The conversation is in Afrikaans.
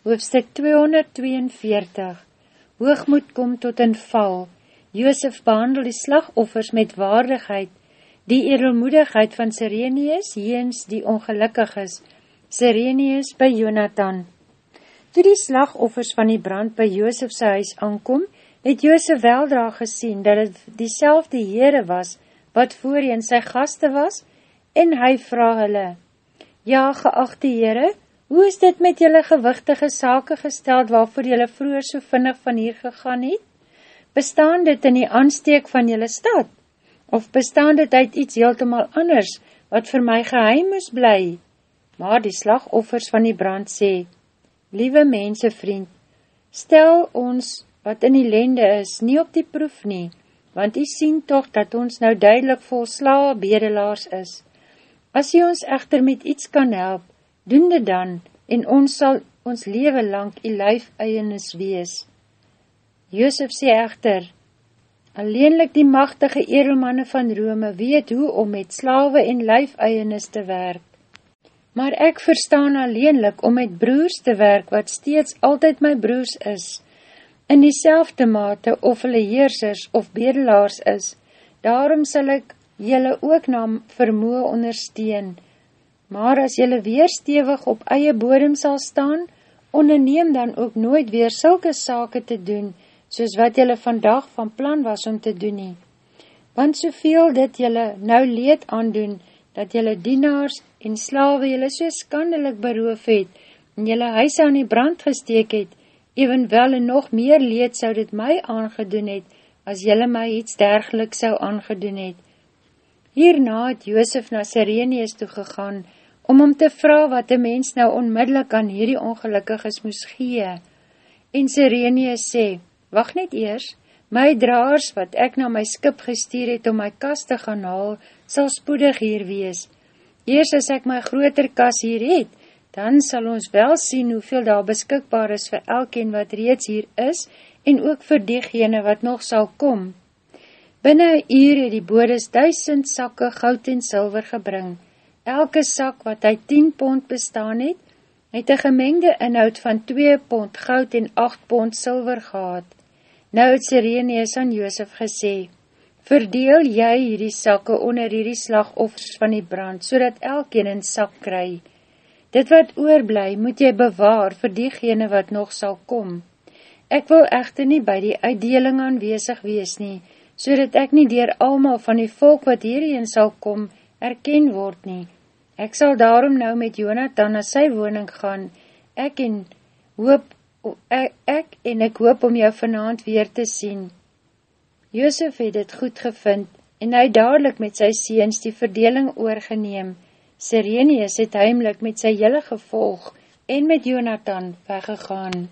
Hoofstuk 242 Hoogmoed kom tot een val. Joosef behandel die slagoffers met waardigheid, die edelmoedigheid van Sirenius, jeens die ongelukkig is, Sirenius by Jonathan. Toe die slagoffers van die brand by Joosef sy huis aankom, het Joosef weldra gesien, dat het die selfde Heere was, wat voorheen sy gaste was, en hy vraag hulle, Ja, geachte Heere, Hoe is dit met jylle gewichtige sake gesteld waarvoor jylle vroeger so vinnig van hier gegaan het? Bestaan dit in die aansteek van jylle stad? Of bestaan dit uit iets heeltemal anders, wat vir my geheim moes bly? Maar die slagoffers van die brand sê, Liewe mense vriend, stel ons wat in die lende is, nie op die proef nie, want jy sien toch dat ons nou duidelik vol slawe bedelaars is. As jy ons echter met iets kan help, doen dit dan, en ons sal ons leven lang die lijf eienis wees. Joosef sê echter, alleenlik die machtige edelmanne van Rome weet hoe om met slawe en eienis te werk. Maar ek verstaan alleenlik om met broers te werk, wat steeds altyd my broers is, in die selfde mate of hulle heersers of bedelaars is, daarom sal ek jylle ook na vermoe ondersteun, maar as jylle weer stevig op eie bodem sal staan, onderneem dan ook nooit weer sulke sake te doen, soos wat jylle vandag van plan was om te doen nie. Want soveel dit jylle nou leed aandoen, dat jylle dienaars en slawe jylle so skandelik beroof het, en jylle huis aan die brand gesteek het, evenwel en nog meer leed sou dit my aangedoen het, as jylle my iets dergelik sou aangedoen het. Hierna het Joosef na Sirenius toegegaan, om om te vraag wat die mens nou onmiddellik aan hierdie ongelukkiges moes gee. En Sirenius sê, wacht net eers, my draars wat ek na my skip gestuur het om my kas te gaan haal, sal spoedig hier wees. Eers as ek my groter kas hier het, dan sal ons wel sien hoeveel daar beskikbaar is vir elkeen wat reeds hier is, en ook vir diegene wat nog sal kom. Binnen een uur het die bodes duisend sakke goud en silver gebring, Elke sak wat uit 10 pond bestaan het, het een gemengde inhoud van 2 pond goud en 8 pond silver gehad. Nou het Sireneus aan Joosef gesê, Verdeel jy hierdie sakke onder hierdie slagoffers van die brand, so dat elkeen een sak kry. Dit wat oorblij, moet jy bewaar vir diegene wat nog sal kom. Ek wil echter nie by die uitdeling aanwezig wees nie, so dat ek nie dier almal van die volk wat hierheen sal kom, erken word nie. Ek sal daarom nou met Jonathan na sy woning gaan, ek en hoop, ek, ek en ek hoop om jou vanavond weer te sien. Joosef het het goed gevind, en hy dadelijk met sy seens die verdeling oorgeneem. Sirenius het heimlik met sy jylle gevolg en met Jonathan weggegaan.